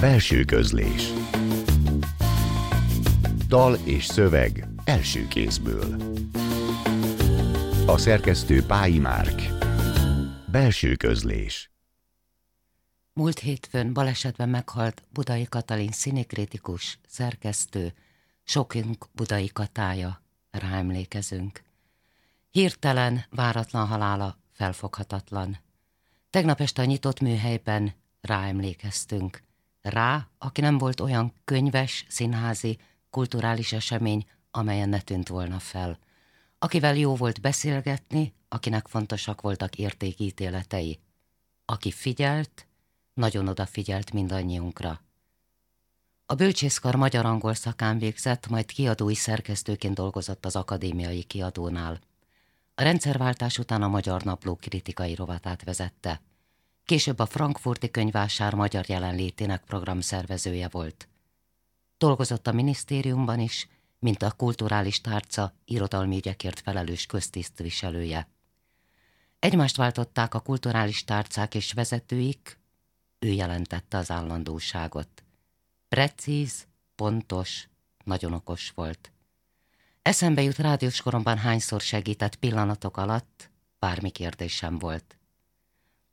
Belső közlés Dal és szöveg első kézből A szerkesztő Pályi Márk Belső közlés Múlt hétfőn balesetben meghalt Budai Katalin színikritikus, szerkesztő, sokunk Budai Katája, rá emlékezünk. Hirtelen, váratlan halála felfoghatatlan. Tegnap este a nyitott műhelyben ráemlékeztünk. Rá, aki nem volt olyan könyves, színházi, kulturális esemény, amelyen ne tűnt volna fel. Akivel jó volt beszélgetni, akinek fontosak voltak értékítéletei. Aki figyelt, nagyon odafigyelt mindannyiunkra. A bölcsészkar magyar-angol szakán végzett, majd kiadói szerkesztőként dolgozott az akadémiai kiadónál. A rendszerváltás után a Magyar Napló kritikai rovatát vezette. Később a Frankfurti Könyvásár magyar jelenlétének programszervezője volt. Dolgozott a minisztériumban is, mint a kulturális tárca irodalmi ügyekért felelős köztisztviselője. Egymást váltották a kulturális tárcák és vezetőik, ő jelentette az állandóságot. Precíz, pontos, nagyon okos volt. Eszembe jut rádiós hányszor segített pillanatok alatt, bármi kérdésem volt.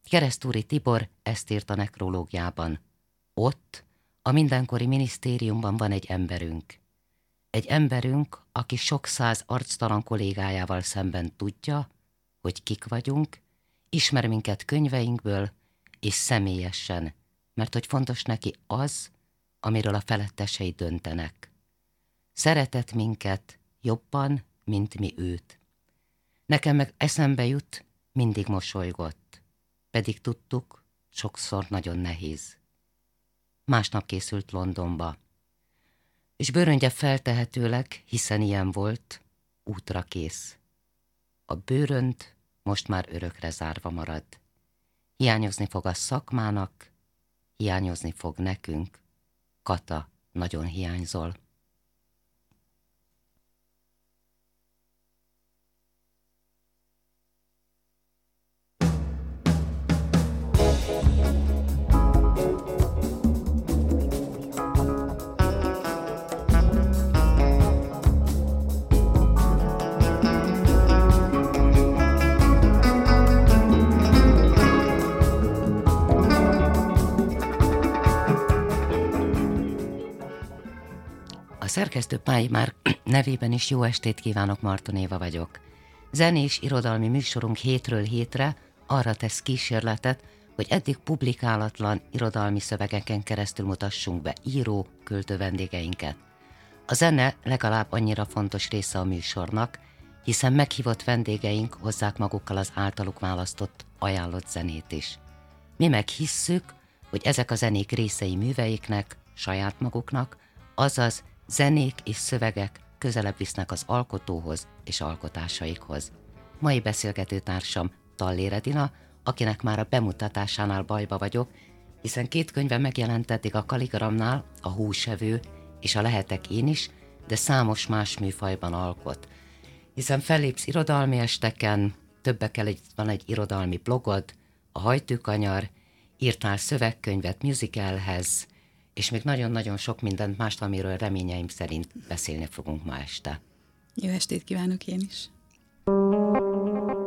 Keresztúri Tibor ezt írt a nekrológiában. Ott, a mindenkori minisztériumban van egy emberünk. Egy emberünk, aki sok száz arctalan kollégájával szemben tudja, hogy kik vagyunk, ismer minket könyveinkből, és személyesen, mert hogy fontos neki az, amiről a felettesei döntenek. Szeretett minket jobban, mint mi őt. Nekem meg eszembe jut, mindig mosolygott, pedig tudtuk, sokszor nagyon nehéz. Másnap készült Londonba, és bőröngye feltehetőleg, hiszen ilyen volt, útra kész. A bőrönt most már örökre zárva marad. Hiányozni fog a szakmának, hiányozni fog nekünk. Kata, nagyon hiányzol. Szerkesztő Pályi már nevében is jó estét kívánok, Marton Éva vagyok. Zenés irodalmi műsorunk hétről hétre arra tesz kísérletet, hogy eddig publikálatlan irodalmi szövegeken keresztül mutassunk be író, költő vendégeinket. A zene legalább annyira fontos része a műsornak, hiszen meghívott vendégeink hozzák magukkal az általuk választott, ajánlott zenét is. Mi meg hisszük, hogy ezek a zenék részei műveiknek, saját maguknak, azaz Zenék és szövegek közelebb visznek az alkotóhoz és alkotásaikhoz. Mai beszélgetőtársam Tallér Edina, akinek már a bemutatásánál bajba vagyok, hiszen két könyve megjelentetik a Kaligramnál, a Húsevő és a Lehetek én is, de számos más műfajban alkot. Hiszen fellépsz irodalmi esteken, többekkel egy, van egy irodalmi blogod, a Hajtőkanyar, írtál szövegkönyvet musicalhez, és még nagyon-nagyon sok mindent mást, amiről reményeim szerint beszélni fogunk ma este. Jó estét kívánok én is! Önök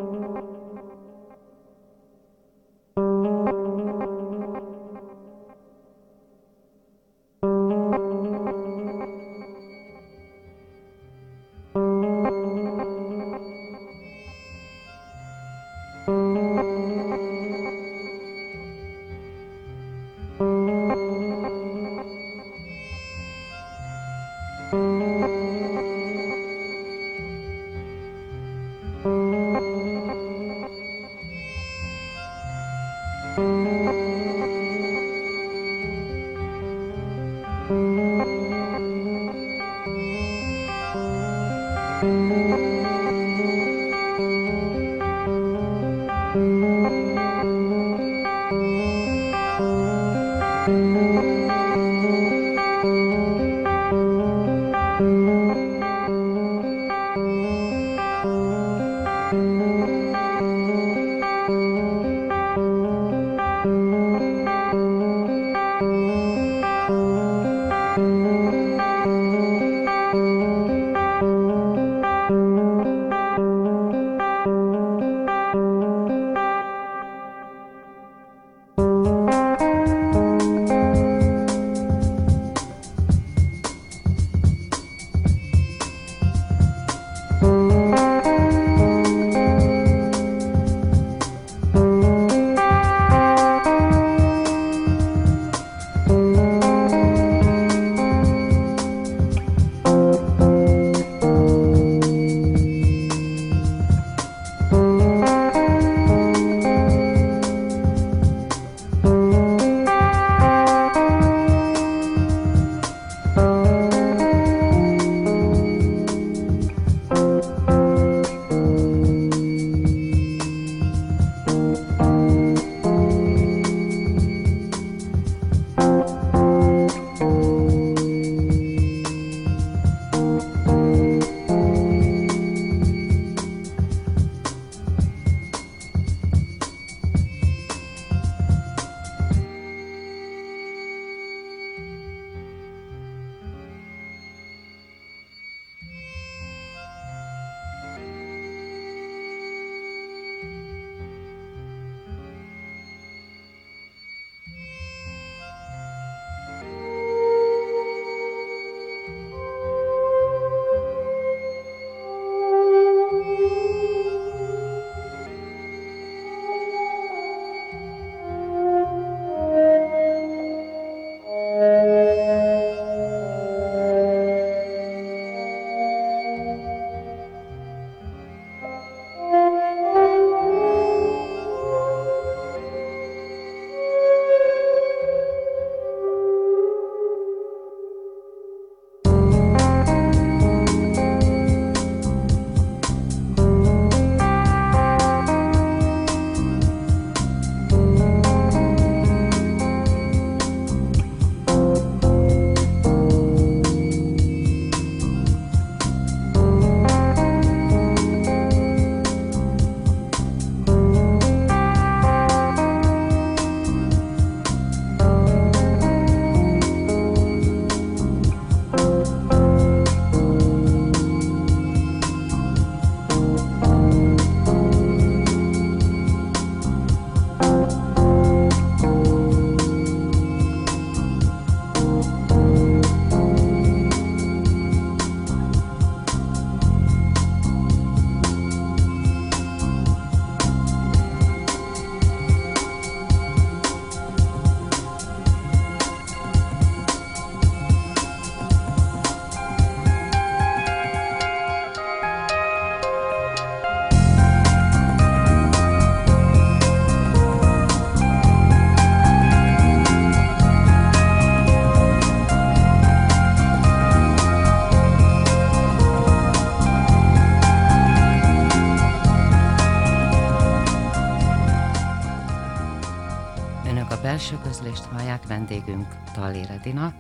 Talli Redina,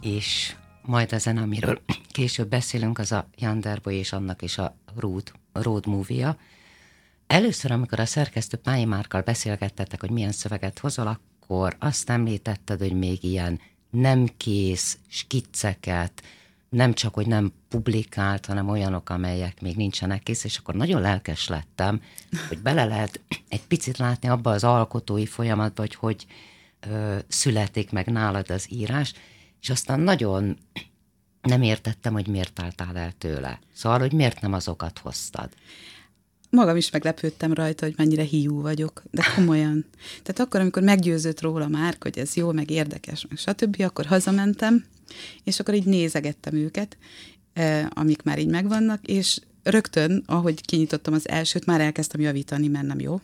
és majd ezen, amiről később beszélünk, az a Janderboy és annak is a Road, Road movie-ja. Először, amikor a szerkesztő Pályi Márkkal beszélgettetek, hogy milyen szöveget hozol, akkor azt említetted, hogy még ilyen nem kész skicceket, nem csak, hogy nem publikált, hanem olyanok, amelyek még nincsenek kész, és akkor nagyon lelkes lettem, hogy bele lehet egy picit látni abba az alkotói folyamatba, hogy hogy születik meg nálad az írás, és aztán nagyon nem értettem, hogy miért álltál el tőle. Szóval, hogy miért nem azokat hoztad. Magam is meglepődtem rajta, hogy mennyire hiú vagyok, de komolyan. Tehát akkor, amikor meggyőzött róla már, hogy ez jó, meg érdekes, meg stb., akkor hazamentem, és akkor így nézegettem őket, amik már így megvannak, és rögtön, ahogy kinyitottam az elsőt, már elkezdtem javítani, mert nem jó.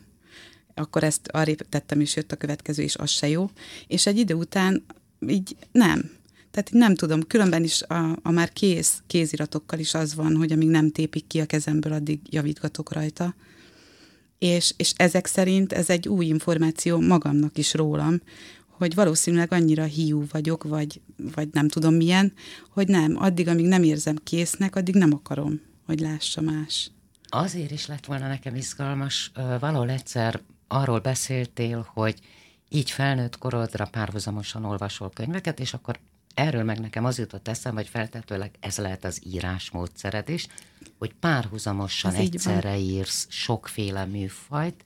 Akkor ezt arrébb tettem, és jött a következő, és az se jó. És egy idő után így nem. Tehát nem tudom, különben is a, a már kész kéziratokkal is az van, hogy amíg nem tépik ki a kezemből, addig javítgatok rajta. És, és ezek szerint ez egy új információ magamnak is rólam, hogy valószínűleg annyira hiú vagyok, vagy, vagy nem tudom milyen, hogy nem, addig, amíg nem érzem késznek, addig nem akarom, hogy lássa más. Azért is lett volna nekem izgalmas, valahol egyszer arról beszéltél, hogy így felnőtt korodra párhuzamosan olvasol könyveket, és akkor erről meg nekem az jutott eszembe, hogy feltetőleg ez lehet az írásmódszered is, hogy párhuzamosan egyszerre írsz sokféle műfajt,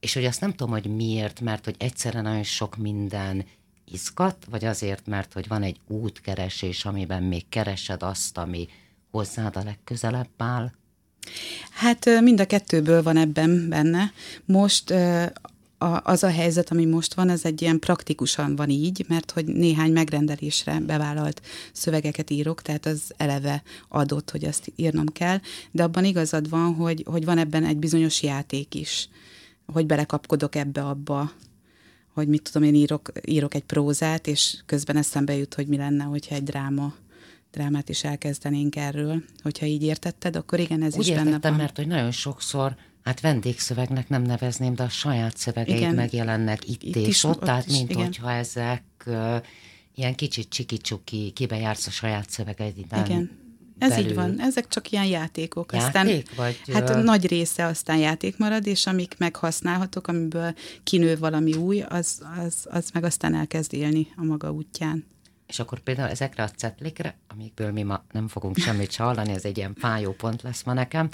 és hogy azt nem tudom, hogy miért, mert hogy egyszerre nagyon sok minden izgat, vagy azért, mert hogy van egy útkeresés, amiben még keresed azt, ami hozzád a legközelebb áll? Hát mind a kettőből van ebben benne. Most az a helyzet, ami most van, ez egy ilyen praktikusan van így, mert hogy néhány megrendelésre bevállalt szövegeket írok, tehát az eleve adott, hogy azt írnom kell, de abban igazad van, hogy, hogy van ebben egy bizonyos játék is, hogy belekapkodok ebbe-abba, hogy mit tudom, én írok, írok egy prózát, és közben eszembe jut, hogy mi lenne, hogyha egy dráma drámát is elkezdenénk erről. Hogyha így értetted, akkor igen, ez Úgy is benne van. mert hogy nagyon sokszor Hát vendégszövegnek nem nevezném, de a saját szövegeid igen. megjelennek itt, itt és is, ott, ott tehát is, mint igen. hogyha ezek uh, ilyen kicsit csiki-csuki, kibe jársz a saját szövegeidben. Igen. Ez belül. így van, ezek csak ilyen játékok. Játék, aztán, vagy, hát a nagy része aztán játék marad, és amik meghasználhatók, amiből kinő valami új, az, az, az meg aztán elkezd élni a maga útján. És akkor például ezekre a cetlikre, amikből mi ma nem fogunk semmit hallani, ez egy ilyen fájó pont lesz ma nekem,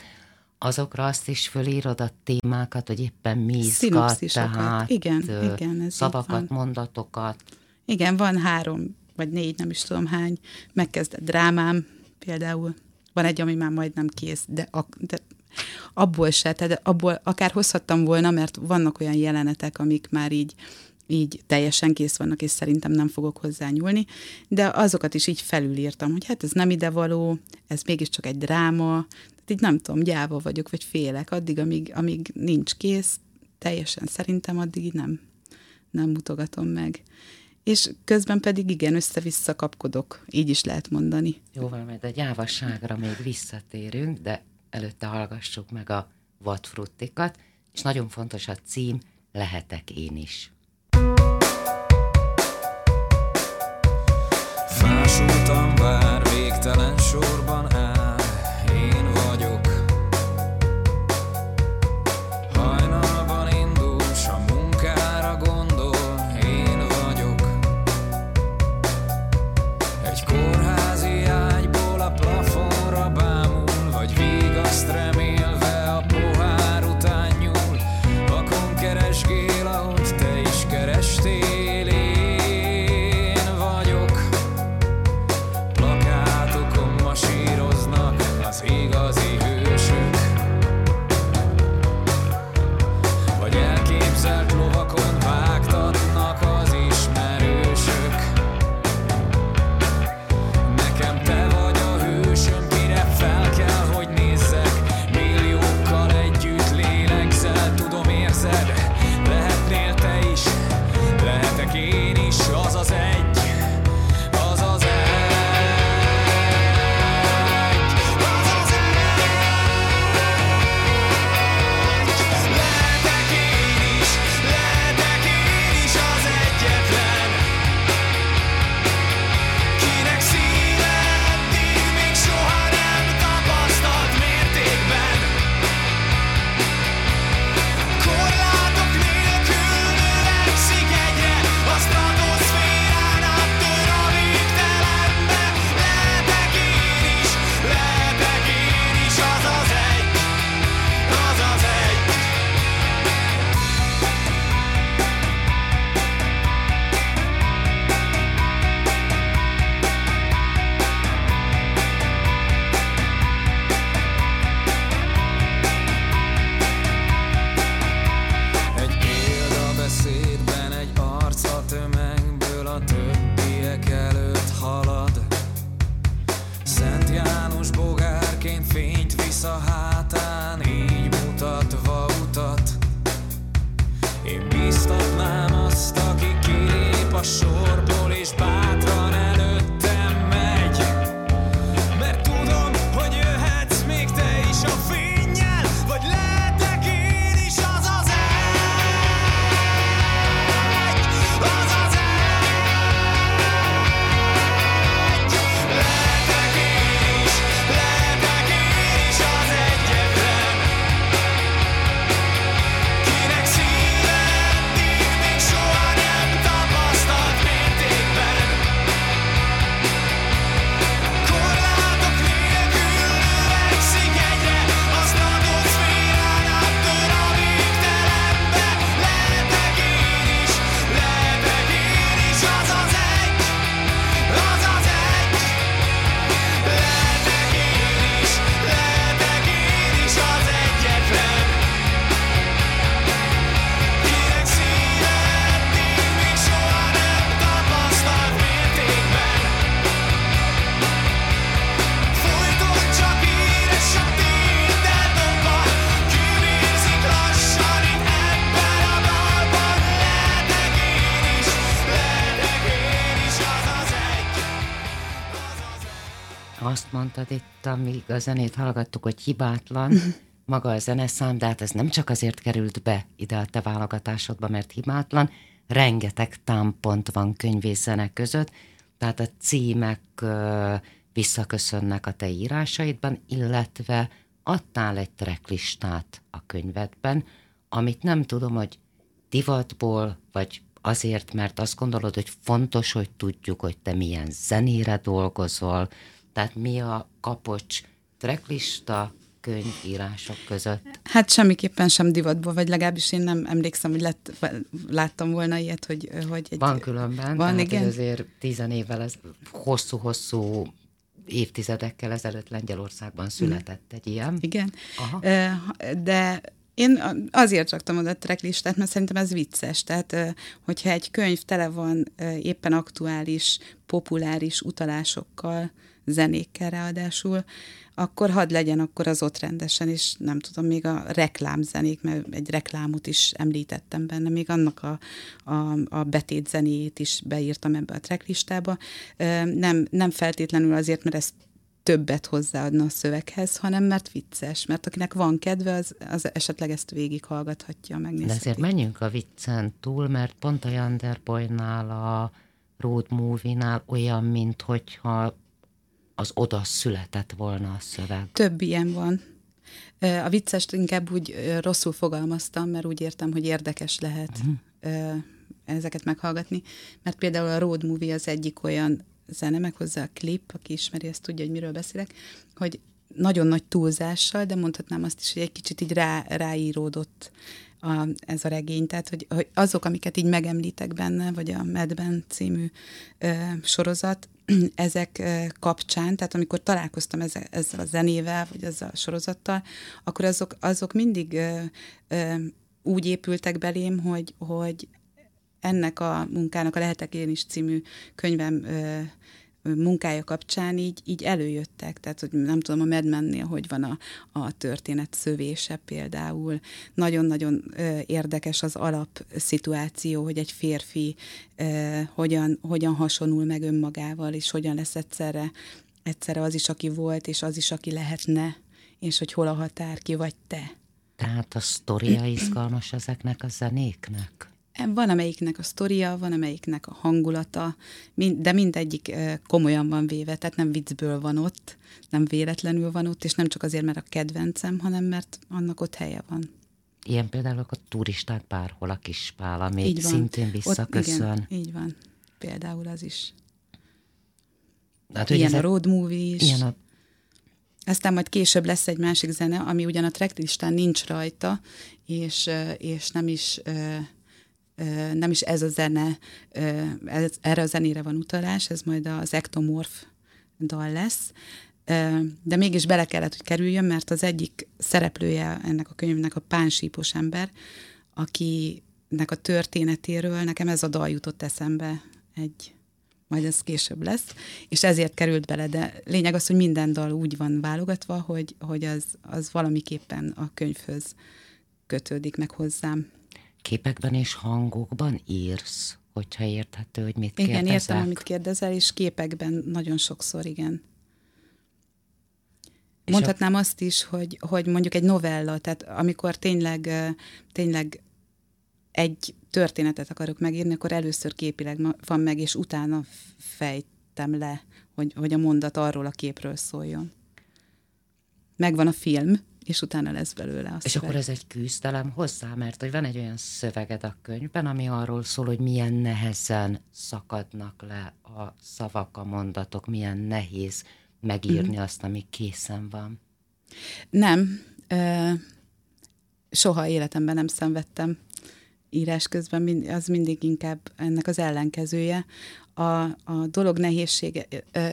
azokra azt is fölírod a témákat, hogy éppen mi izgat, tehát igen, igen, ez szavakat, mondatokat. Igen, van három, vagy négy, nem is tudom hány, megkezdett drámám például. Van egy, ami már majdnem kész, de, a, de abból se, tehát abból akár hozhattam volna, mert vannak olyan jelenetek, amik már így így teljesen kész vannak, és szerintem nem fogok hozzá nyúlni, de azokat is így felülírtam, hogy hát ez nem idevaló, ez mégiscsak egy dráma, tehát így nem tudom, gyáva vagyok, vagy félek, addig, amíg, amíg nincs kész, teljesen szerintem addig nem, nem mutogatom meg. És közben pedig igen, össze-vissza kapkodok, így is lehet mondani. Jóval, majd a gyávasságra még visszatérünk, de előtte hallgassuk meg a vadfruttikat, és nagyon fontos a cím, lehetek én is. Azt mondtad itt, amíg a zenét hallgattuk, hogy hibátlan maga a zeneszám, de hát ez nem csak azért került be ide a te válogatásodba, mert hibátlan, rengeteg támpont van könyvészene között, tehát a címek ö, visszaköszönnek a te írásaidban, illetve adtál egy tracklistát a könyvedben, amit nem tudom, hogy divatból, vagy azért, mert azt gondolod, hogy fontos, hogy tudjuk, hogy te milyen zenére dolgozol, tehát mi a kapocs tracklista könyvírások között. Hát semmiképpen sem divatból, vagy legalábbis én nem emlékszem, hogy lett, láttam volna ilyet, hogy, hogy egy... Van különben, Van, igen. azért tizen évvel, ez, hosszú-hosszú évtizedekkel ezelőtt Lengyelországban született egy ilyen. Igen. Aha. De én azért raktam oda a tracklistát, mert szerintem ez vicces. Tehát, hogyha egy könyv tele van éppen aktuális, populáris utalásokkal, zenékkel ráadásul, akkor hadd legyen akkor az ott rendesen, és nem tudom, még a reklámzenék, mert egy reklámot is említettem benne, még annak a, a, a betét zenéjét is beírtam ebbe a tracklistába. Nem, nem feltétlenül azért, mert ez többet hozzáadna a szöveghez, hanem mert vicces, mert akinek van kedve, az, az esetleg ezt végighallgathatja, De megnézheti. azért menjünk a viccen túl, mert pont a Janderboynál, a Road Movie-nál olyan, mint hogyha az oda született volna a szöveg. Több ilyen van. A viccest inkább úgy rosszul fogalmaztam, mert úgy értem, hogy érdekes lehet ö, ezeket meghallgatni, mert például a Road Movie az egyik olyan zene, meg hozzá a klip, aki ismeri, azt tudja, hogy miről beszélek, hogy nagyon nagy túlzással, de mondhatnám azt is, hogy egy kicsit így rá, ráíródott a, ez a regény. Tehát, hogy, hogy azok, amiket így megemlítek benne, vagy a Medben című ö, sorozat, ezek kapcsán, tehát amikor találkoztam ezzel, ezzel a zenével, vagy ezzel a sorozattal, akkor azok, azok mindig ö, ö, úgy épültek belém, hogy, hogy ennek a munkának, a Lehetek én is című könyvem ö, munkája kapcsán így, így előjöttek. Tehát, hogy nem tudom, a Mad Men-nél hogy van a, a történet szövése például. Nagyon-nagyon érdekes az alapszituáció, hogy egy férfi hogyan, hogyan hasonul meg önmagával, és hogyan lesz egyszerre, egyszerre az is, aki volt, és az is, aki lehetne, és hogy hol a határ, ki vagy te. Tehát a sztoria izgalmas ezeknek a zenéknek? Van amelyiknek a sztoria, van amelyiknek a hangulata, de mindegyik komolyan van véve, tehát nem viccből van ott, nem véletlenül van ott, és nem csak azért, mert a kedvencem, hanem mert annak ott helye van. Ilyen például a turisták bárhol a Kispál, ami Így van. szintén Ott, visszaköszön. igen, így van. Például az is. Hát, Ilyen a road movie is. Ilyen a Aztán majd később lesz egy másik zene, ami ugyan a tracklistán nincs rajta, és, és nem is nem is ez a zene, ez, erre a zenére van utalás, ez majd az Ectomorph dal lesz, de mégis bele kellett, hogy kerüljön, mert az egyik szereplője ennek a könyvnek a pánsípos ember, akinek a történetéről nekem ez a dal jutott eszembe egy majd ez később lesz, és ezért került bele, de lényeg az, hogy minden dal úgy van válogatva, hogy, hogy az, az valamiképpen a könyvhöz kötődik meg hozzám. Képekben és hangokban írsz hogyha érthető, hogy mit Igen, kérdezek. értem, amit kérdezel, és képekben nagyon sokszor, igen. Mondhatnám azt is, hogy, hogy mondjuk egy novella, tehát amikor tényleg, tényleg egy történetet akarok megírni, akkor először képileg van meg, és utána fejtem le, hogy, hogy a mondat arról a képről szóljon. Megvan a film, és utána lesz belőle a És szöveg. akkor ez egy küzdelem hozzá, mert hogy van egy olyan szöveged a könyvben, ami arról szól, hogy milyen nehezen szakadnak le a szavak, a mondatok, milyen nehéz megírni Mhm. azt, ami készen van. Nem, ö, soha életemben nem szenvedtem írás közben, az mindig inkább ennek az ellenkezője. A, a dolog nehézsége, ö,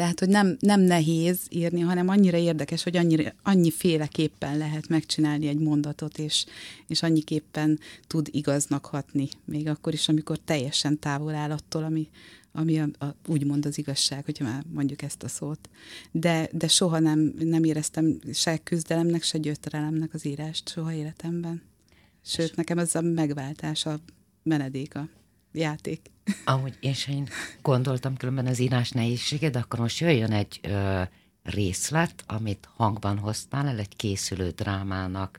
tehát, hogy nem, nem nehéz írni, hanem annyira érdekes, hogy annyira, annyiféleképpen lehet megcsinálni egy mondatot, és, és annyiképpen tud igaznak hatni, még akkor is, amikor teljesen távol áll attól, ami, ami a, a, úgymond az igazság, hogyha már mondjuk ezt a szót. De, de soha nem, nem éreztem se küzdelemnek, se gyötrelemnek az írást, soha életemben. Sőt, nekem ez a megváltás, a menedék, a játék. Amúgy én sem gondoltam különben az írás nehézsége, de akkor most jöjjön egy ö, részlet, amit hangban hoztál el, egy készülő drámának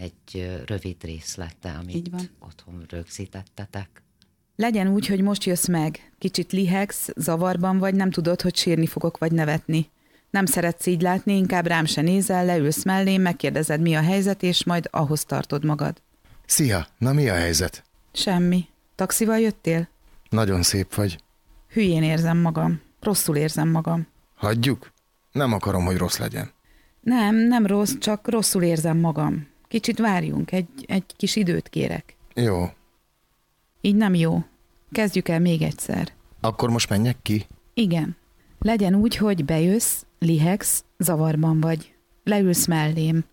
egy ö, rövid részlete, amit Így van. otthon rögzítettetek. Legyen úgy, hogy most jössz meg. Kicsit lihegsz, zavarban vagy, nem tudod, hogy sírni fogok vagy nevetni. Nem szeretsz így látni, inkább rám se nézel, leülsz mellém, megkérdezed, mi a helyzet, és majd ahhoz tartod magad. Szia, na mi a helyzet? Semmi. Taxival jöttél? Nagyon szép vagy. Hülyén érzem magam. Rosszul érzem magam. Hagyjuk? Nem akarom, hogy rossz legyen. Nem, nem rossz, csak rosszul érzem magam. Kicsit várjunk, egy, egy kis időt kérek. Jó, Így nem jó. Kezdjük el még egyszer. akkor most menjek ki? Igen. Legyen úgy, hogy bejössz, lihegsz, zavarban vagy. Leülsz mellém.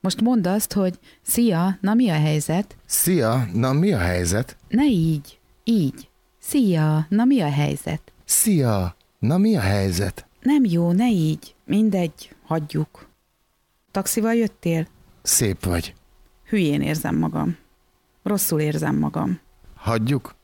Most mondd azt, hogy szia, na mi a helyzet? Szia, na mi a helyzet? Ne így, így. Szia, na mi a helyzet? Szia, na mi a helyzet? Nem jó, ne így. Mindegy, hagyjuk. Taxival jöttél? Szép vagy. Hülyén érzem magam. Rosszul érzem magam. Hagyjuk?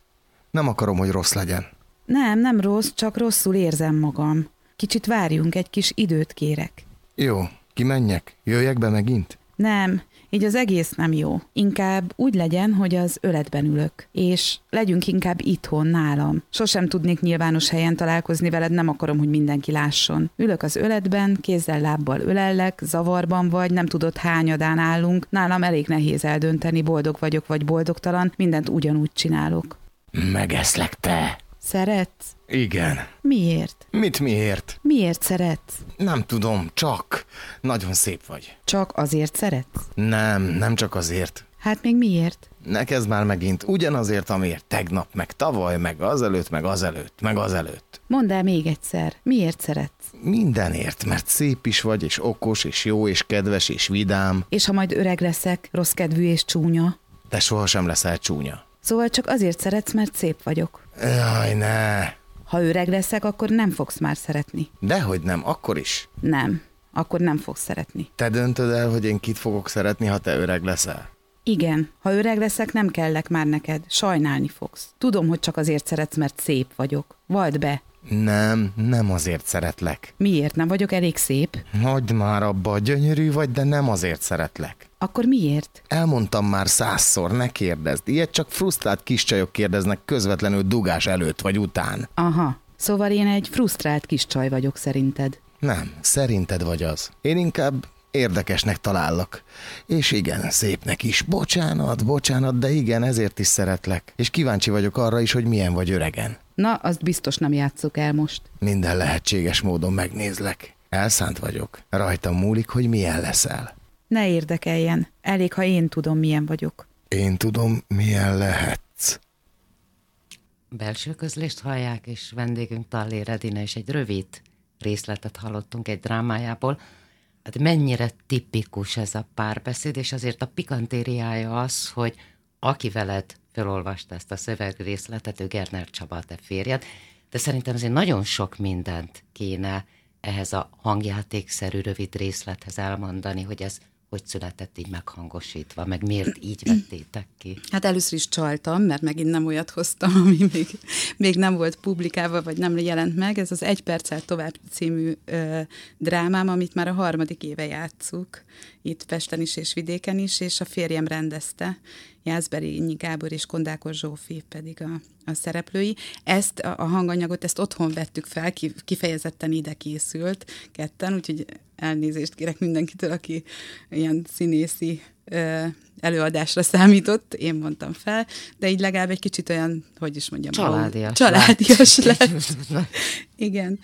Nem akarom, hogy rossz legyen. Nem, nem rossz, csak rosszul érzem magam. Kicsit várjunk, egy kis időt kérek. Jó, kimenjek? Jöjjek be megint? Nem, így az egész nem jó. Inkább úgy legyen, hogy az öletben ülök, és legyünk inkább itthon, nálam. Sosem tudnék nyilvános helyen találkozni veled, nem akarom, hogy mindenki lásson. Ülök az öletben, kézzel lábbal ölellek, zavarban vagy, nem tudod hányadán állunk, nálam elég nehéz eldönteni, boldog vagyok vagy boldogtalan, mindent ugyanúgy csinálok. Megeszlek te. Szeretsz? Igen. Miért? Mit miért? Miért szeretsz? Nem tudom, csak. Nagyon szép vagy. Csak azért szeretsz? Nem, nem csak azért. Hát még miért? Ne kezd már megint ugyanazért, amiért tegnap, meg tavaly, meg azelőtt, meg azelőtt, meg azelőtt. Mondd el még egyszer, miért szeretsz? Mindenért, mert szép is vagy, és okos, és jó, és kedves, és vidám. És ha majd öreg leszek, rossz kedvű és csúnya? De sohasem leszel csúnya. Szóval csak azért szeretsz, mert szép vagyok. Jaj, ne. Ha öreg leszek, akkor nem fogsz már szeretni. Dehogy nem, akkor is. Nem. Akkor nem fogsz szeretni. Te döntöd el, hogy én kit fogok szeretni, ha te öreg leszel. Igen, ha öreg leszek, nem kellek már neked. Sajnálni fogsz. Tudom, hogy csak azért szeretsz, mert szép vagyok. Vald be. Nem, nem azért szeretlek. Miért nem vagyok elég szép? Hagyd már abba, gyönyörű vagy, de nem azért szeretlek. Akkor miért? Elmondtam már százszor, ne kérdezd. Ilyet csak frusztrált kis csajok kérdeznek közvetlenül dugás előtt vagy után. Aha. Szóval én egy frusztrált kis csaj vagyok szerinted. Nem, szerinted vagy az. Én inkább érdekesnek talállak. És igen, szépnek is. Bocsánat, bocsánat, de igen, ezért is szeretlek. És kíváncsi vagyok arra is, hogy milyen vagy öregen. Na, azt biztos nem játszok el most. Minden lehetséges módon megnézlek. Elszánt vagyok. Rajtam múlik, hogy milyen leszel. Ne érdekeljen. Elég, ha én tudom, milyen vagyok. Én tudom, milyen lehetsz. Belső közlést hallják, és vendégünk Tallér Edina is egy rövid részletet hallottunk egy drámájából. Hát mennyire tipikus ez a párbeszéd, és azért a pikantériája az, hogy aki veled felolvasta ezt a szövegrészletet, ő Gerner Csaba, a te férjed, de szerintem azért nagyon sok mindent kéne ehhez a hangjátékszerű rövid részlethez elmondani, hogy ez hogy született így meghangosítva, meg miért így vettétek ki? Hát először is csaltam, mert megint nem olyat hoztam, ami még, még nem volt publikálva, vagy nem jelent meg. Ez az Egy perccel tovább című ö, drámám, amit már a harmadik éve játszuk, itt Pesten is és vidéken is, és a férjem rendezte, Jászberényi Gábor és Kondákos Zsófi pedig a, a szereplői. Ezt a, a hanganyagot, ezt otthon vettük fel, ki, kifejezetten ide készült ketten, úgyhogy elnézést kérek mindenkitől, aki ilyen színészi előadásra számított, én mondtam fel, de így legalább egy kicsit olyan, hogy is mondjam, Családias családias lett. lett. Igen.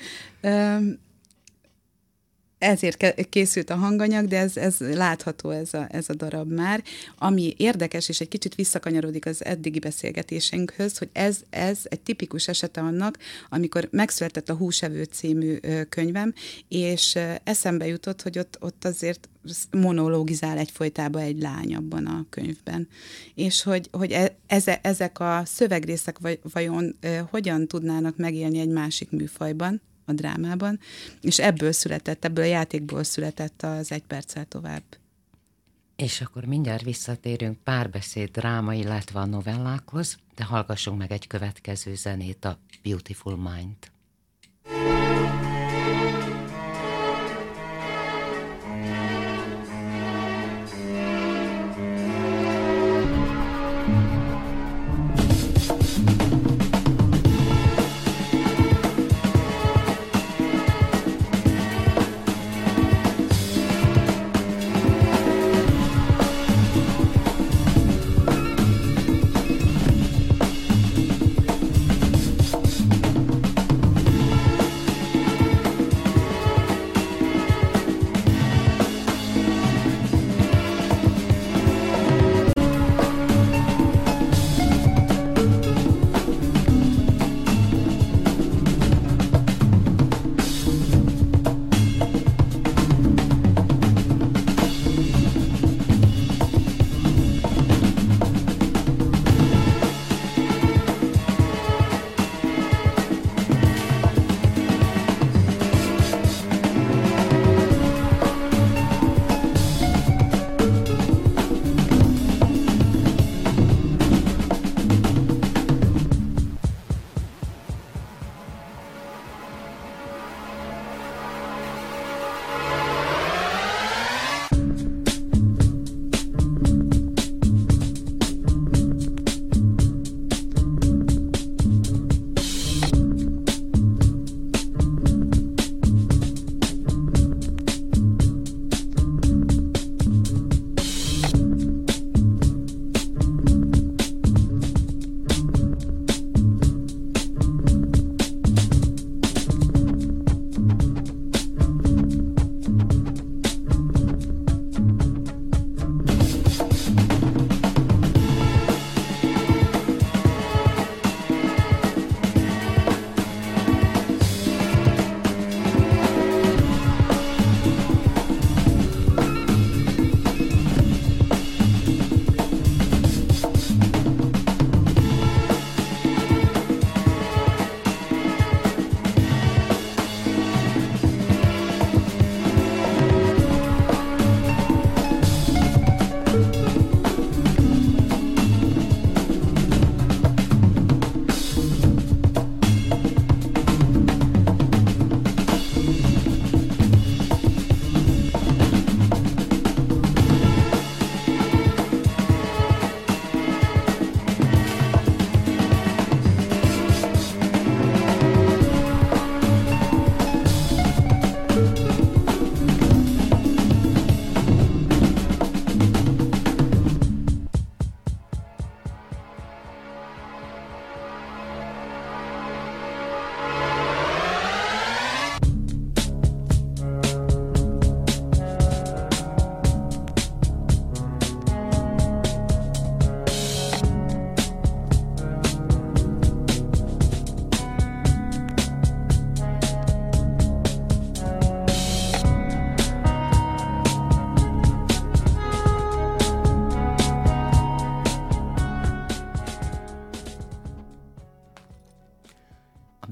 Ezért készült a hanganyag, de ez, ez látható ez a, ez a darab már. Ami érdekes, és egy kicsit visszakanyarodik az eddigi beszélgetésünkhöz, hogy ez, ez egy tipikus esete annak, amikor megszületett a Húsevő című könyvem, és eszembe jutott, hogy ott, ott azért monologizál egyfolytában egy lány abban a könyvben. És hogy, hogy e- eze, ezek a szövegrészek vaj- vajon hogyan tudnának megélni egy másik műfajban, a drámában, és ebből született, ebből a játékból született az egy perccel tovább. És akkor mindjárt visszatérünk párbeszéd dráma, illetve a novellákhoz, de hallgassunk meg egy következő zenét, a Beautiful Mind. A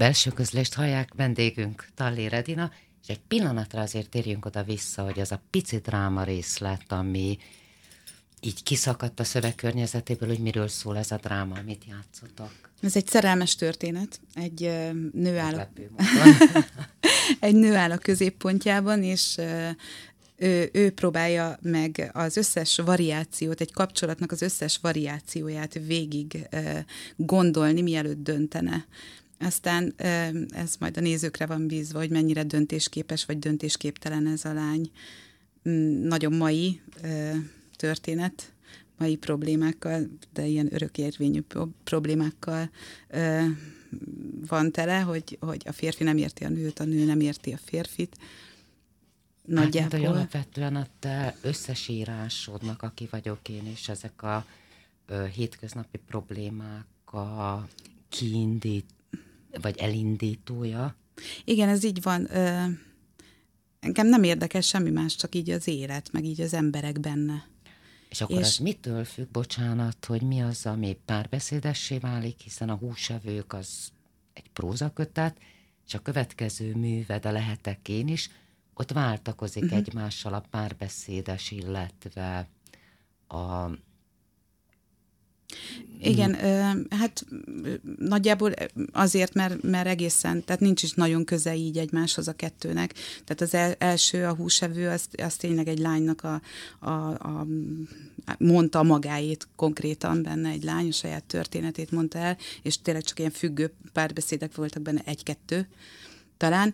belső közlést hallják vendégünk Tallér Edina, És egy pillanatra azért térjünk oda vissza, hogy az a pici dráma részlet, ami így kiszakadt a szöveg környezetéből, hogy miről szól ez a dráma, amit játszotok. Ez egy szerelmes történet. Egy ö, nő áll, a, egy nő áll a középpontjában, és ö, ő, ő próbálja meg az összes variációt, egy kapcsolatnak az összes variációját végig ö, gondolni, mielőtt döntene. Aztán ez majd a nézőkre van bízva, hogy mennyire döntésképes vagy döntésképtelen ez a lány. Mm, Nagyon mai történet, mai problémákkal, de ilyen örökérvényű pro- problémákkal van tele, hogy, hogy a férfi nem érti a nőt, a nő nem érti a férfit. Hát, Nagyjából. alapvetően a te összesírásodnak, aki vagyok én, és ezek a ö, hétköznapi problémák a kiindít, vagy elindítója. Igen, ez így van. Engem nem érdekel semmi más, csak így az élet, meg így az emberek benne. És akkor És- ez mitől függ, bocsánat, hogy mi az, ami párbeszédessé válik, hiszen a húsevők az egy prózakötet, és a következő műved, a lehetek én is, ott váltakozik uh-huh. egymással a párbeszédes, illetve a Igen, hát nagyjából azért, mert, mert egészen, tehát nincs is nagyon köze így egymáshoz a kettőnek. Tehát az el, első, a húsevő, az, az tényleg egy lánynak a, a, a mondta magáét konkrétan benne egy lány, a saját történetét mondta el, és tényleg csak ilyen függő párbeszédek voltak benne egy-kettő talán.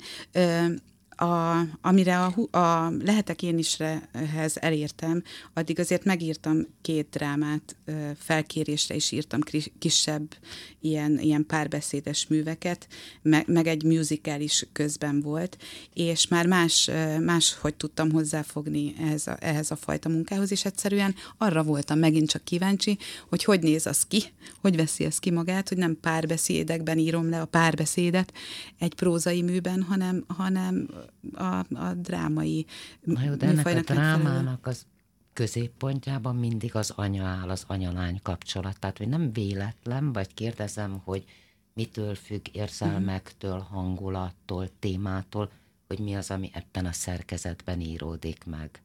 A, amire a, a lehetek én isrehez elértem, addig azért megírtam két drámát, felkérésre is írtam kisebb ilyen, ilyen párbeszédes műveket, meg, meg egy musical is közben volt, és már más, más hogy tudtam hozzáfogni ehhez a, ehhez a fajta munkához, és egyszerűen arra voltam megint csak kíváncsi, hogy hogy néz az ki, hogy veszi az ki magát, hogy nem párbeszédekben írom le a párbeszédet egy prózai műben, hanem, hanem a, a drámai Na jó, de ennek a drámának az középpontjában mindig az anya áll, az anyalány kapcsolat. Tehát, hogy nem véletlen, vagy kérdezem, hogy mitől függ érzelmektől, hangulattól, témától, hogy mi az, ami ebben a szerkezetben íródik meg.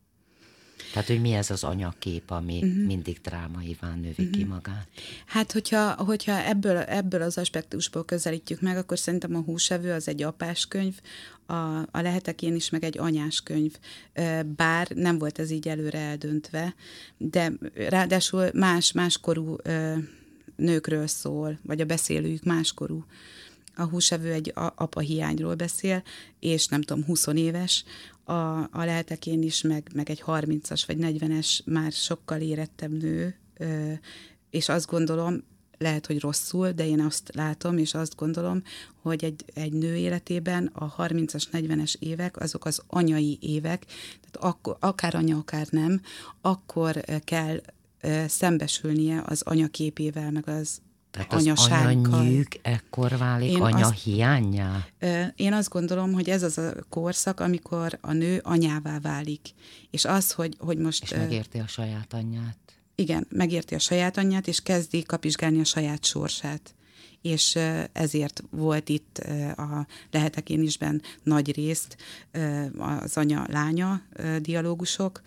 Tehát, hogy mi ez az anyakép, ami uh-huh. mindig drámaivá növi uh-huh. ki magát. Hát, hogyha, hogyha ebből, ebből az aspektusból közelítjük meg, akkor szerintem a húsevő az egy apás könyv, a, a lehetek én is meg egy anyás könyv. Bár nem volt ez így előre eldöntve, de ráadásul más, máskorú nőkről szól, vagy a beszélőjük máskorú. A húsevő egy apa hiányról beszél, és nem tudom, 20 éves, a, a lehetek én is, meg, meg egy 30-as vagy 40-es már sokkal érettebb nő, és azt gondolom, lehet, hogy rosszul, de én azt látom, és azt gondolom, hogy egy, egy nő életében a 30-as, 40-es évek, azok az anyai évek, tehát akkor, akár anya, akár nem, akkor kell szembesülnie az anyaképével, meg az Tehát az anyasággal. anyanyűk ekkor válik Én anya azt- hiányá? Én azt gondolom, hogy ez az a korszak, amikor a nő anyává válik. És az, hogy, hogy most... És megérti a saját anyját? igen, megérti a saját anyját, és kezdi kapizsgálni a saját sorsát. És ezért volt itt a Lehetek én isben nagy részt az anya-lánya dialógusok,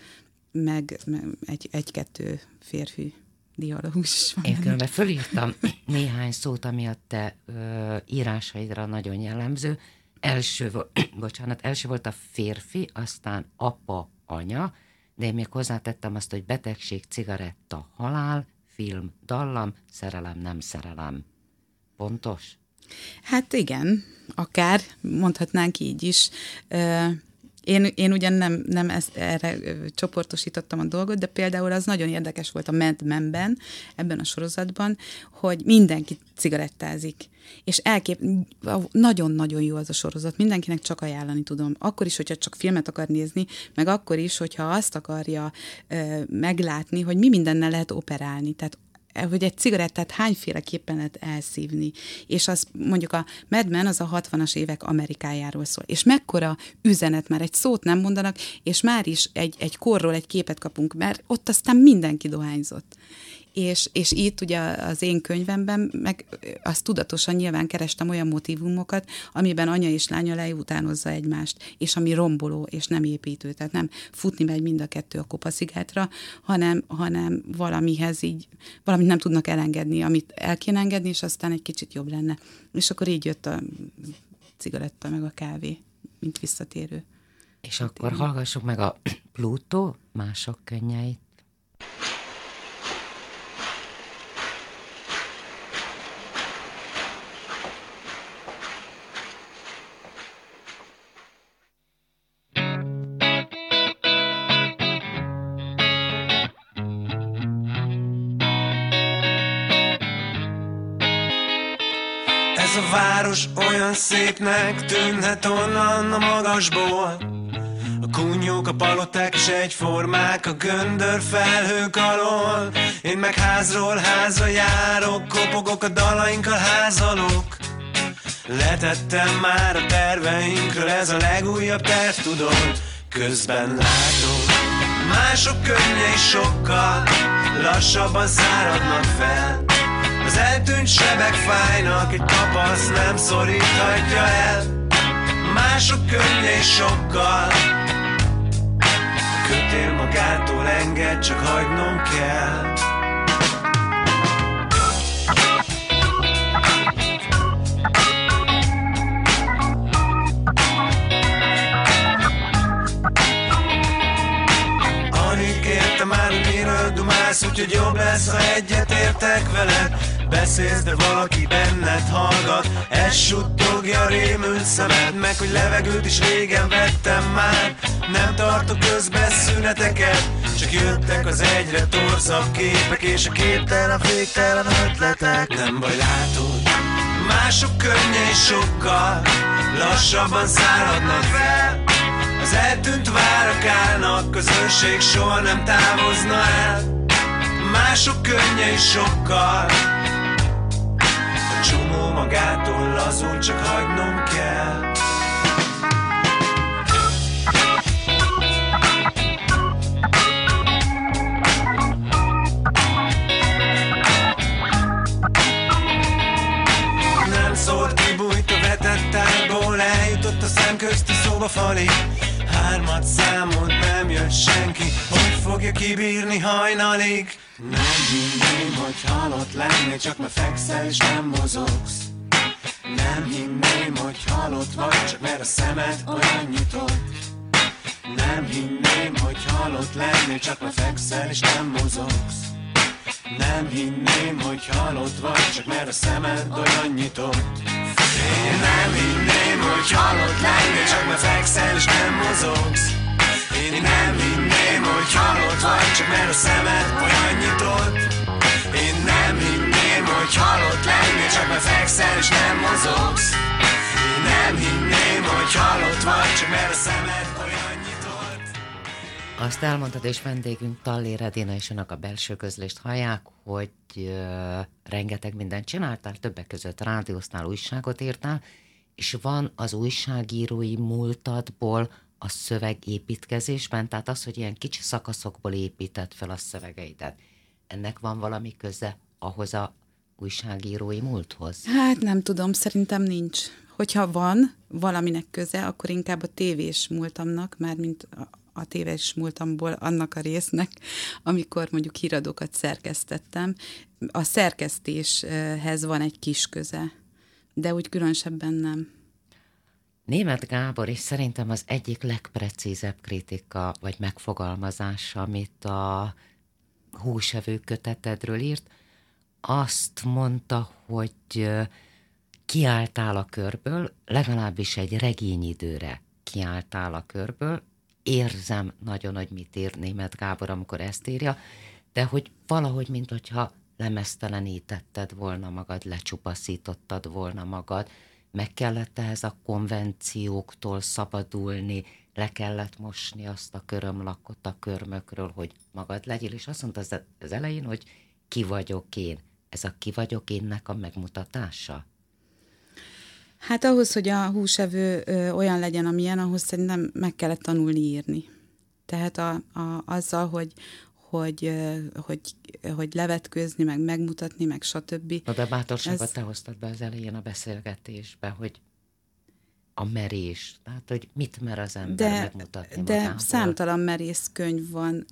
meg, meg egy, egy-kettő férfi dialógus is van. Én különben fölírtam néhány szót, ami a te ö, írásaidra nagyon jellemző. Első, bocsánat, első volt a férfi, aztán apa, anya, de én még hozzátettem azt, hogy betegség, cigaretta, halál, film, dallam, szerelem, nem szerelem. Pontos? Hát igen, akár, mondhatnánk így is. Én, én ugyan nem, nem ezt, erre csoportosítottam a dolgot, de például az nagyon érdekes volt a Mad Men-ben, ebben a sorozatban, hogy mindenki cigarettázik. És elkép, nagyon-nagyon jó az a sorozat, mindenkinek csak ajánlani tudom. Akkor is, hogyha csak filmet akar nézni, meg akkor is, hogyha azt akarja ö, meglátni, hogy mi mindennel lehet operálni. Tehát hogy egy cigarettát hányféleképpen lehet elszívni. És az mondjuk a Mad Men az a 60-as évek Amerikájáról szól. És mekkora üzenet, már egy szót nem mondanak, és már is egy, egy korról egy képet kapunk, mert ott aztán mindenki dohányzott. És, és itt ugye az én könyvemben meg azt tudatosan nyilván kerestem olyan motivumokat, amiben anya és lánya leutánozza egymást, és ami romboló és nem építő. Tehát nem futni megy mind a kettő a kopaszigátra, hanem, hanem valamihez így, valamit nem tudnak elengedni, amit el kéne engedni, és aztán egy kicsit jobb lenne. És akkor így jött a cigaretta meg a kávé, mint visszatérő. És akkor hallgassuk meg a Pluto mások könnyeit. Olyan szépnek tűnhet onnan a magasból. A kunyók, a paloták is egyformák A göndör felhők alól. Én meg házról házra járok Kopogok a dalainkkal házalok. Letettem már a terveinkről Ez a legújabb terv, tudod. Közben látom Mások könnyei sokkal Lassabban száradnak fel az eltűnt sebek fájnak, egy kapasz nem szoríthatja el. Mások könnyei sokkal, a kötél magától enged, csak hagynom kell. Alig értem már, miről dumálsz Úgyhogy jobb lesz, ha egyet értek veled Beszélsz, de valaki benned hallgat. Ez suttogja rémült szemed Meg, hogy levegőt is régen vettem már. Nem tartok közben szüneteket Csak jöttek az egyre torzabb képek És a képtelen, féktelen ötletek. Nem baj, látod Mások könnyei sokkal Lassabban száradnak fel. Az eltűnt várak állnak, közönség soha nem távozna el. Mások könnyei sokkal, csomó magától lazul, csak hagynom kell. Nem szólt, kibújt a vetett tárból Eljutott a szemközti szóba falig Hármat számolt, nem jött senki fogja kibírni hajnalig? Nem hinném, hogy halott lennél Csak mert fekszel és nem mozogsz. Nem hinném, hogy halott vagy Csak mert a szemed olyan nyitott. Nem hinném, hogy halott lennél Csak mert fekszel és nem mozogsz. Nem hinném, hogy halott vagy, csak mert a szemed olyan nyitott. Én nem hinném, hogy halott lennél, csak mert fekszel és nem mozogsz Én nem hinném, hogy halott vagy, csak mert a szemed olyan nyitott. Én nem hinném, hogy halott lennél, csak mert fekszel és nem mozogsz. Én nem hinném, hogy halott vagy, csak mert a szemed olyan nyitott. Azt elmondtad, és vendégünk Tallér Edina és önök a belső közlést hallják, hogy ö, rengeteg mindent csináltál, többek között rádióznál, újságot írtál, és van az újságírói múltadból a szövegépítkezésben, tehát az, hogy ilyen kicsi szakaszokból épített fel a szövegeidet. Ennek van valami köze ahhoz a újságírói múlthoz? Hát nem tudom, szerintem nincs. Hogyha van valaminek köze, akkor inkább a tévés múltamnak, már mint a, a tévés múltamból annak a résznek, amikor mondjuk híradókat szerkesztettem. A szerkesztéshez van egy kis köze, de úgy különösebben nem. Német Gábor, és szerintem az egyik legprecízebb kritika vagy megfogalmazás, amit a húsevő kötetedről írt, azt mondta, hogy kiálltál a körből, legalábbis egy regényidőre kiálltál a körből, érzem nagyon, hogy mit ír Német Gábor, amikor ezt írja, de hogy valahogy, mint hogyha lemeztelenítetted volna magad, lecsupaszítottad volna magad, meg kellett ehhez a konvencióktól szabadulni, le kellett mosni azt a körömlakot a körmökről, hogy magad legyél, és azt mondta az- az elején, hogy ki vagyok én. Ez a ki vagyok énnek a megmutatása? Hát ahhoz, hogy a húsevő ö, olyan legyen, amilyen, ahhoz szerintem meg kellett tanulni írni. Tehát a, a, azzal, hogy, hogy, hogy, hogy levetkőzni, meg megmutatni, meg stb. Na de bátorságot Ez- te hoztad be az elején a beszélgetésbe, hogy a merés, tehát hogy mit mer az ember De, megmutatni de magából. számtalan merész könyv van.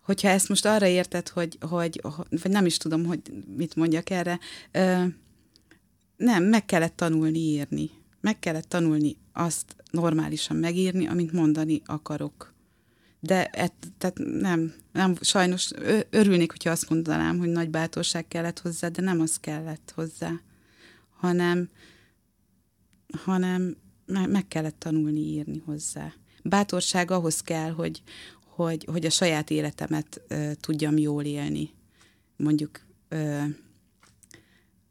Hogyha ezt most arra érted, hogy, hogy, vagy nem is tudom, hogy mit mondjak erre, nem, meg kellett tanulni írni. Meg kellett tanulni azt normálisan megírni, amit mondani akarok. De et, tehát nem, nem, sajnos örülnék, hogyha azt mondanám, hogy nagy bátorság kellett hozzá, de nem az kellett hozzá, hanem, hanem me- meg kellett tanulni írni hozzá. Bátorság ahhoz kell, hogy, hogy, hogy a saját életemet ö, tudjam jól élni. Mondjuk ö,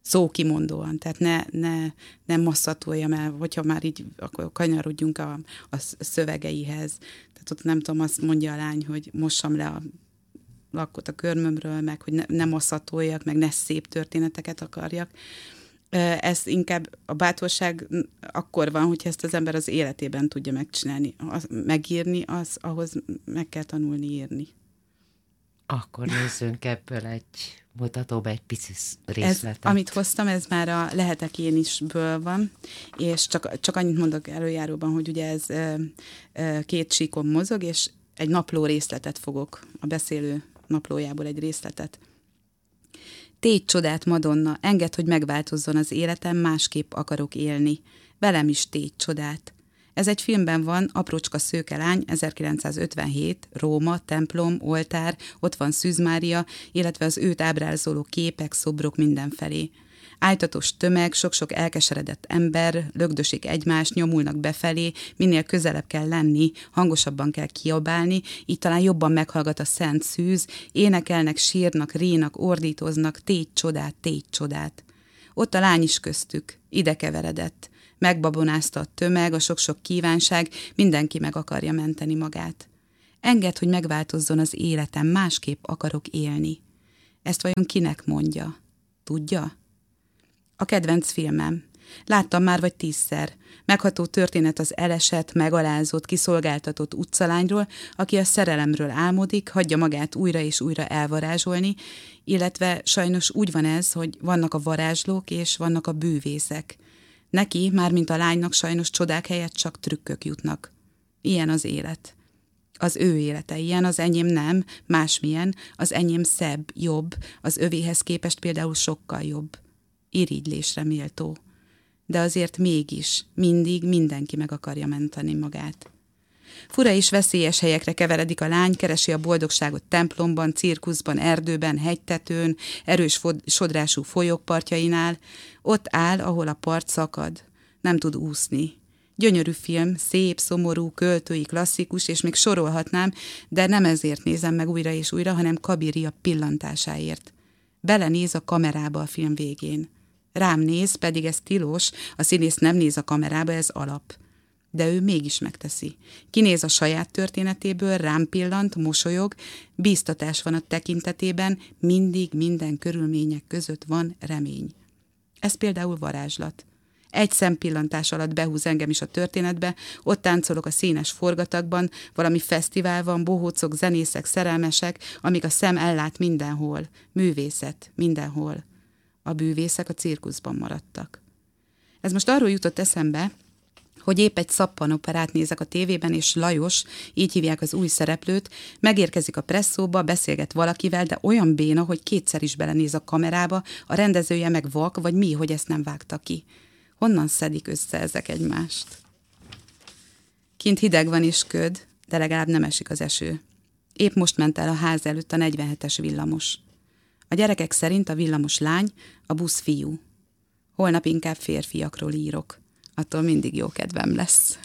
szókimondóan, tehát ne, ne, ne masszatoljam el, hogyha már így, akkor kanyarodjunk a, a szövegeihez. Tehát ott nem tudom, azt mondja a lány, hogy mossam le a lakot a körmömről, meg hogy ne, ne masszatoljak, meg ne szép történeteket akarjak. Ez inkább a bátorság akkor van, hogyha ezt az ember az életében tudja megcsinálni. Az, megírni, az, ahhoz meg kell tanulni írni. Akkor nézzünk ebből egy mutatóba egy pici sz- Ez, részletet. amit hoztam, ez már a Lehetek én isből van, és csak, csak annyit mondok előjáróban, hogy ugye ez ö, ö, két síkon mozog, és egy napló részletet fogok, a beszélő naplójából egy részletet. Tégy csodát, Madonna, engedd, hogy megváltozzon az életem, másképp akarok élni. Velem is tégy csodát. Ez egy filmben van, Aprócska szőke lány, 1957, Róma, templom, oltár, ott van Szűz Mária, illetve az őt ábrázoló képek, szobrok mindenfelé. Ájtatos tömeg, sok-sok elkeseredett ember, lögdösik egymást, nyomulnak befelé, minél közelebb kell lenni, hangosabban kell kiabálni, így talán jobban meghallgat a szent szűz, énekelnek, sírnak, rínak, ordítoznak, tégy csodát, tégy csodát. Ott a lány is köztük, ide keveredett. Megbabonázta a tömeg, a sok-sok kívánság, mindenki meg akarja menteni magát. Engedd, hogy megváltozzon az életem, másképp akarok élni. Ezt vajon kinek mondja? Tudja? A kedvenc filmem. Láttam már vagy tízszer. Megható történet az elesett, megalázott, kiszolgáltatott utcalányról, aki a szerelemről álmodik, hagyja magát újra és újra elvarázsolni, illetve sajnos úgy van ez, hogy vannak a varázslók és vannak a bűvészek. Neki, mármint a lánynak sajnos csodák helyett csak trükkök jutnak. Ilyen az élet. Az ő élete ilyen, az enyém nem, másmilyen, az enyém szebb, jobb, az övéhez képest például sokkal jobb. Irigylésre méltó. De azért mégis, mindig mindenki meg akarja menteni magát. Fura és veszélyes helyekre keveredik a lány, keresi a boldogságot templomban, cirkuszban, erdőben, hegytetőn, erős sodrású folyók partjainál. Ott áll, ahol a part szakad. Nem tud úszni. Gyönyörű film, szép, szomorú, költői, klasszikus, és még sorolhatnám, de nem ezért nézem meg újra és újra, hanem Kabiria pillantásáért. Belenéz a kamerába a film végén. Rám néz, pedig ez tilos, a színész nem néz a kamerába, ez alap. De ő mégis megteszi. Kinéz a saját történetéből, rám pillant, mosolyog, bíztatás van a tekintetében, mindig minden körülmények között van remény. Ez például varázslat. Egy szempillantás alatt behúz engem is a történetbe, ott táncolok a színes forgatagban, valami fesztivál van, bohócok, zenészek, szerelmesek, amíg a szem ellát mindenhol. Művészet, mindenhol. A bűvészek a cirkuszban maradtak. Ez most arról jutott eszembe, hogy épp egy szappanoperát nézek a tévében, és Lajos, így hívják az új szereplőt, megérkezik a presszóba, beszélget valakivel, de olyan béna, hogy kétszer is belenéz a kamerába, a rendezője meg vak, vagy mi, hogy ezt nem vágta ki. Honnan szedik össze ezek egymást? Kint hideg van és köd, de legalább nem esik az eső. Épp most ment el a ház előtt a 47-es villamos. A gyerekek szerint a villamos lány, a busz fiú. Holnap inkább férfiakról írok. Attól mindig jó kedvem lesz.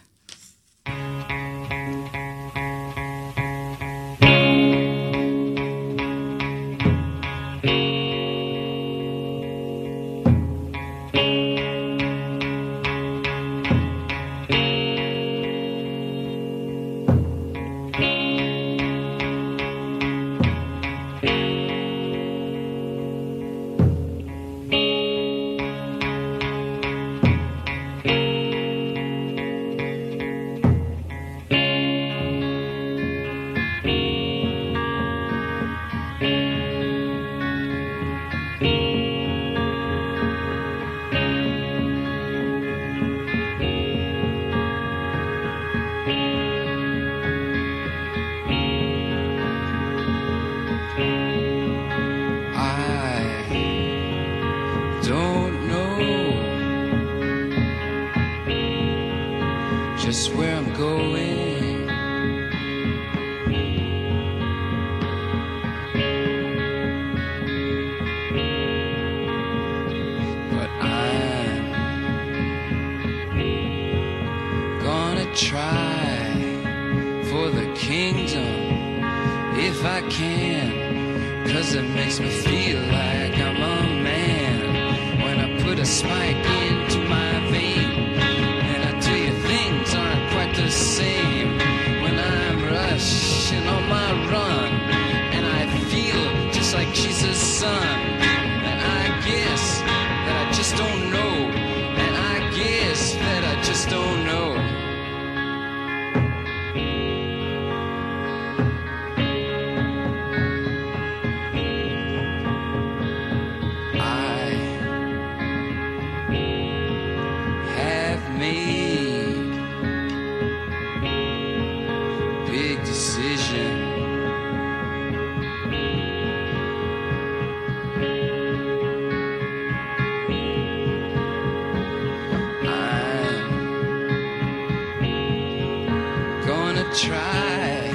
Try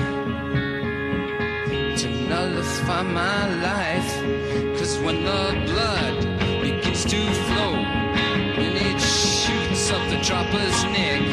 to nullify my life. Cause when the blood begins to flow, and it shoots up the dropper's neck,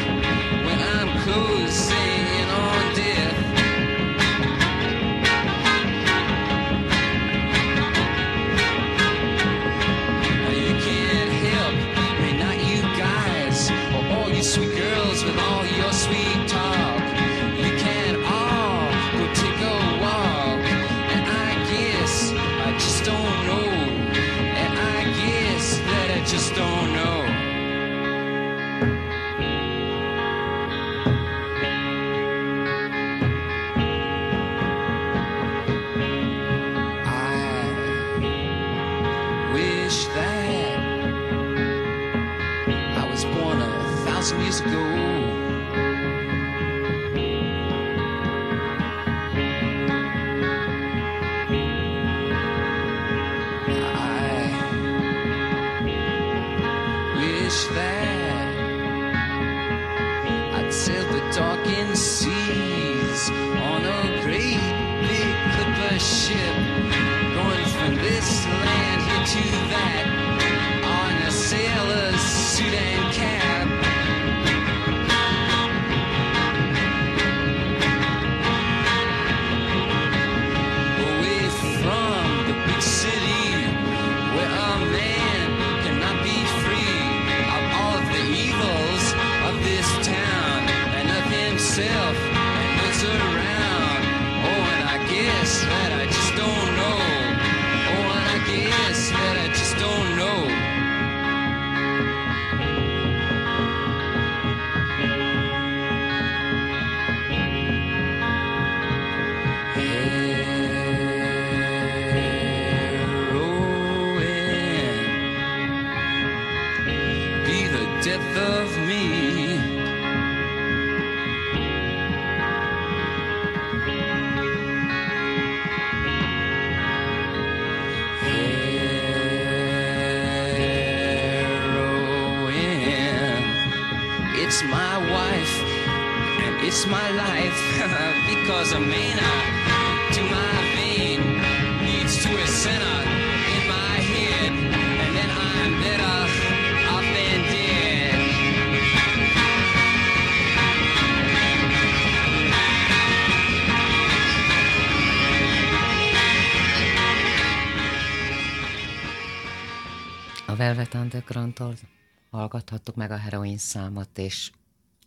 Underground-tól hallgathattuk meg a heroin számot, és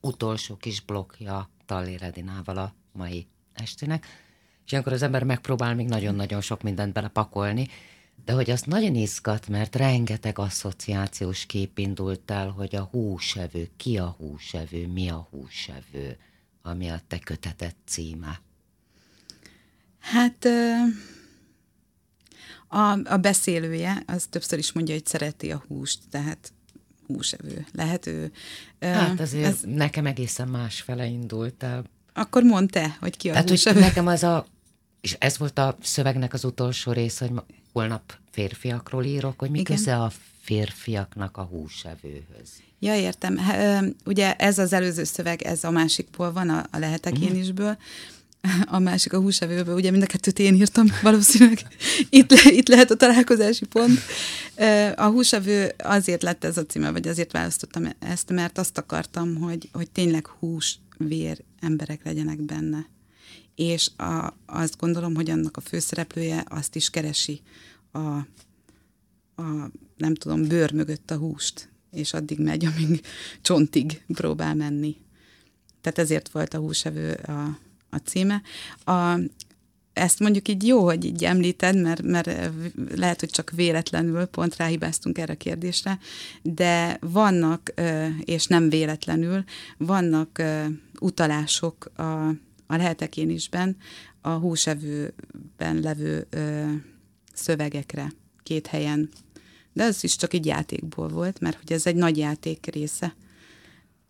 utolsó kis blokkja Tallér Edinával a mai estének. És ilyenkor az ember megpróbál még nagyon-nagyon sok mindent belepakolni, de hogy az nagyon izgat, mert rengeteg asszociációs kép indult el, hogy a húsevő, ki a húsevő, mi a húsevő, ami a te kötetet címe. Hát ö, a, a beszélője, az többször is mondja, hogy szereti a húst, tehát húsevő. Lehet ő. Hát azért ez... nekem egészen másfele indult el. akkor mondd te, hogy ki a Tehát, hogy húsevő. nekem az a, és ez volt a szövegnek az utolsó része, hogy ma- holnap férfiakról írok, hogy mi Igen. köze a férfiaknak a húsevőhöz. Ja, értem. Ugye ez az előző szöveg, ez a másikból van, a, a lehetek én isből. A másik a húsevőből, ugye mind a kettőt én írtam, valószínűleg itt, le, itt lehet a találkozási pont. A húsevő azért lett ez a címe, vagy azért választottam ezt, mert azt akartam, hogy, hogy tényleg hús, vér emberek legyenek benne. És a, azt gondolom, hogy annak a főszereplője azt is keresi a, a, nem tudom, bőr mögött a húst, és addig megy, amíg csontig próbál menni. Tehát ezért volt a húsevő a, a címe. A, ezt mondjuk így jó, hogy így említed, mert, mert lehet, hogy csak véletlenül pont ráhibáztunk erre a kérdésre, de vannak, és nem véletlenül, vannak utalások a, a lehetek én isben a húsevőben levő szövegekre két helyen. De ez is csak egy játékból volt, mert hogy ez egy nagy játék része.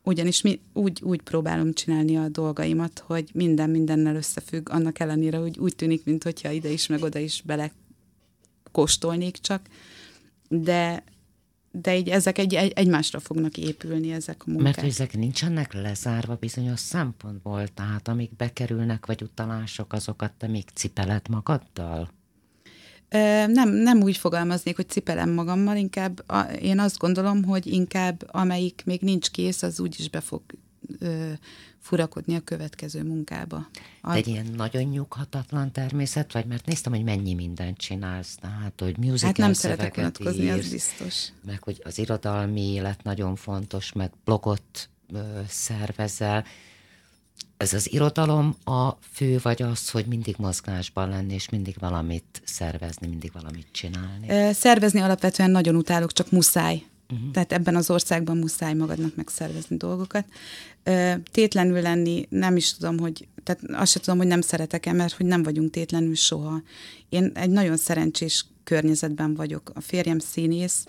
Ugyanis mi úgy, úgy próbálom csinálni a dolgaimat, hogy minden mindennel összefügg, annak ellenére, hogy úgy tűnik, mintha ide is, meg oda is bele kóstolnék csak, de, de így ezek egy, egy, egymásra fognak épülni ezek a munkák. Mert ezek nincsenek lezárva bizonyos szempontból, tehát amik bekerülnek, vagy utalások, azokat te még cipeled magaddal? Nem, nem úgy fogalmaznék, hogy cipelem magammal, inkább a, én azt gondolom, hogy inkább amelyik még nincs kész, az úgyis be fog ö, furakodni a következő munkába. Te egy ilyen nagyon nyughatatlan természet vagy, mert néztem, hogy mennyi mindent csinálsz, tehát, hogy musical hát nem szeretek vonatkozni, az biztos. meg hogy az irodalmi élet nagyon fontos, meg blogot ö, szervezel. Ez az irodalom a fő, vagy az, hogy mindig mozgásban lenni, és mindig valamit szervezni, mindig valamit csinálni? Szervezni alapvetően nagyon utálok, csak muszáj. Uh-huh. Tehát ebben az országban muszáj magadnak megszervezni dolgokat. Tétlenül lenni, nem is tudom, hogy, tehát azt sem tudom, hogy nem szeretek-e, mert hogy nem vagyunk tétlenül soha. Én egy nagyon szerencsés környezetben vagyok. A férjem színész,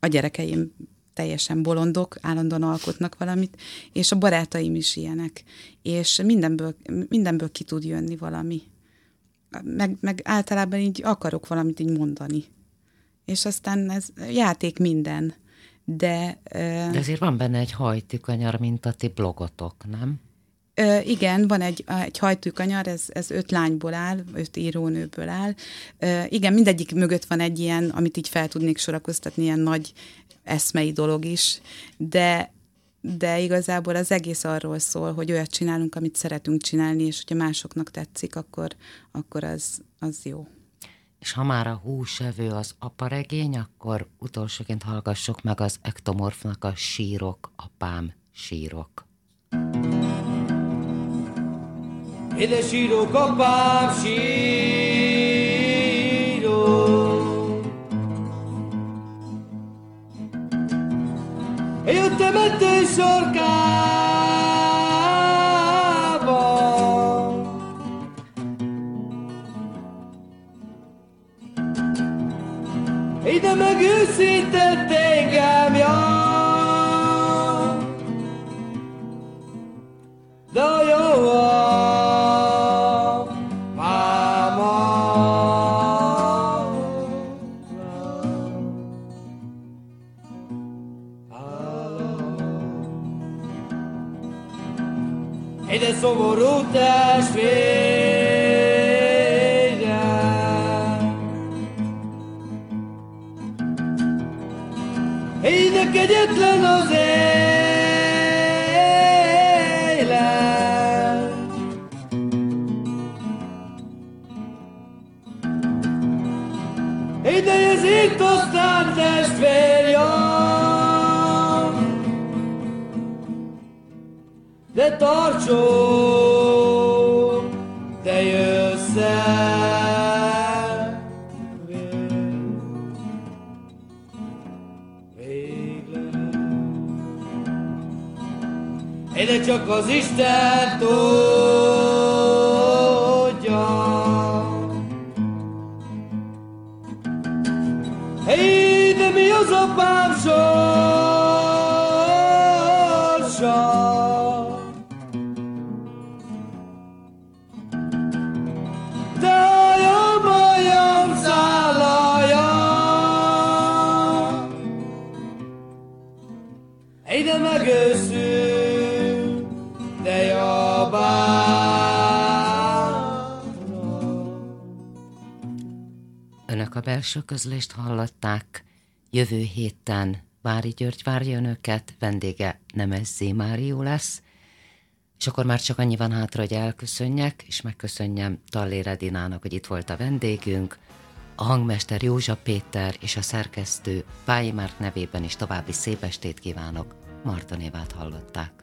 a gyerekeim teljesen bolondok, állandóan alkotnak valamit, és a barátaim is ilyenek. És mindenből, mindenből ki tud jönni valami. Meg, meg általában így akarok valamit így mondani. És aztán ez játék minden. De, De azért van benne egy hajtükanyar, mint a ti blogotok, nem? Ö, igen, van egy, egy hajtűkanyar, ez, ez öt lányból áll, öt írónőből áll. Ö, igen, mindegyik mögött van egy ilyen, amit így fel tudnék sorakoztatni, ilyen nagy eszmei dolog is, de, de igazából az egész arról szól, hogy olyat csinálunk, amit szeretünk csinálni, és hogyha másoknak tetszik, akkor, akkor az, az jó. És ha már a húsevő az aparegény, akkor utolsóként hallgassuk meg az ektomorfnak a sírok, apám, sírok. Ide sírok, apám, sírok. Én jöttem ettől sorkába. Ide megőszített engem, Önök a belső közlést hallották. Jövő héten Vári György várja önöket, vendége Nemezzé Márió lesz, és akkor már csak annyi van hátra, hogy elköszönjek, és megköszönjem Tallér Edinának, hogy itt volt a vendégünk, a hangmester Józsa Péter és a szerkesztő Pályi Márk nevében is további szép estét kívánok. Marta Névát hallották.